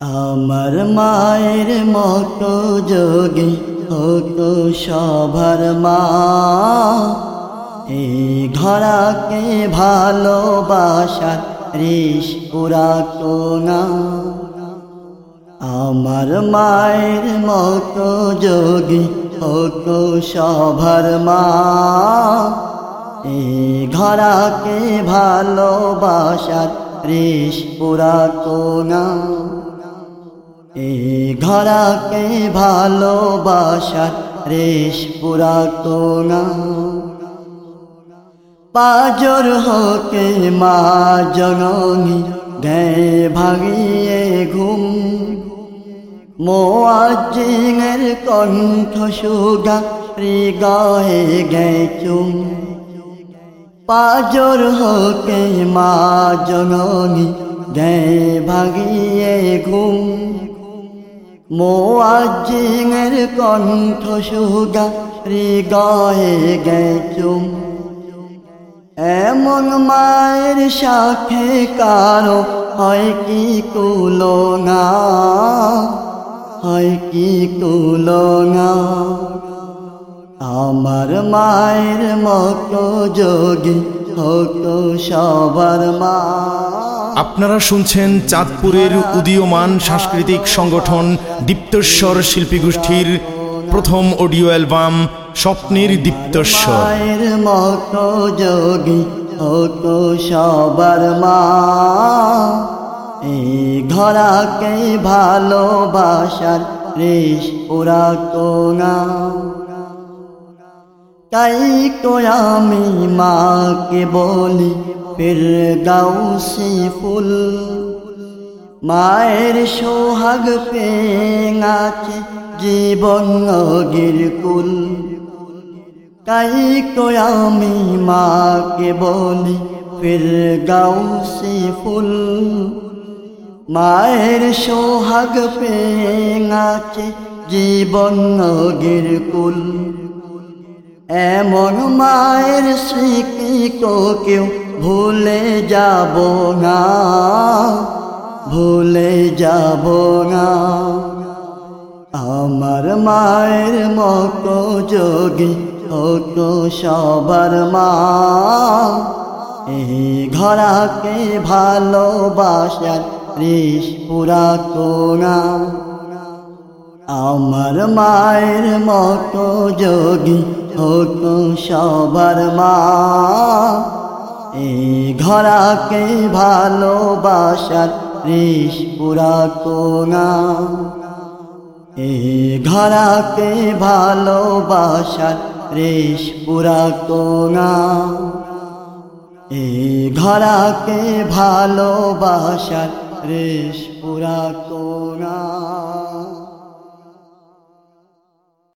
আমার মায়ের মতো যোগী হতো সবার মা। এই ঘরাকে ভালোবাসার রিস পুরাতো না আমার মায়ের মতো যোগী হতো সবার মা। এই ঘরাকে ভালোবাসার রিস পুরাতো না এই ঘরাকে ভালোবাসার রেশ পুরাতো না। পাজর হকে মা জননী গে ভাগিয়ে ঘুম। মোয়াজিঙের কণ্ঠ সুগা হৃদয়ে গে চুম। পাজর হকে মা জননী গে ভাগিয়ে ঘুম। মোয়াজিঙের কণ্ঠ সুগা হৃদয়ে গে চুম এমন মায়ের সাথে কারও হয় কি তুলনা? হয় কি তুলনা? আমার মায়ের মতো যোগী হতো সবার মা। আপনারা শুনছেন চাঁদপুরের উদীয়মান সাংস্কৃতিক সংগঠন দীপ্তস্বর শিল্পী গোষ্ঠীর প্রথম অডিও অ্যালবাম স্বপ্নের দীপ্তস্বর। সবার মা। ঘরাকে ভালোবাসার রেশ পুরাতো না তাই তো আমি মাকে বলি ফির গাউসি ফুল। মায়ের সোহাগ পেঙাছে জীবন নগির কুল। তাই তো আমি মাকে বলি ফির গাউসি ফুল। মায়ের সোহাগ পেঙাছে জীবন নগির কুল। এমন মায়ের স্মৃতি কেউ ভুলে যাব না, ভুলে যাব না। আমার মায়ের মতো যোগী হতো সবার মা। এই ঘরাকে ভালোবাসার রিস পুরাতো না। আমার মায়ের মতো যোগী হতো সবার মা। এই ঘরাকে ভালোবাসার রিস পুরাতো না এই ঘরাকে ভালোবাসার রেশ পুরাতো না এই ঘরাকে ভালোবাসার রেশ পুরাতো না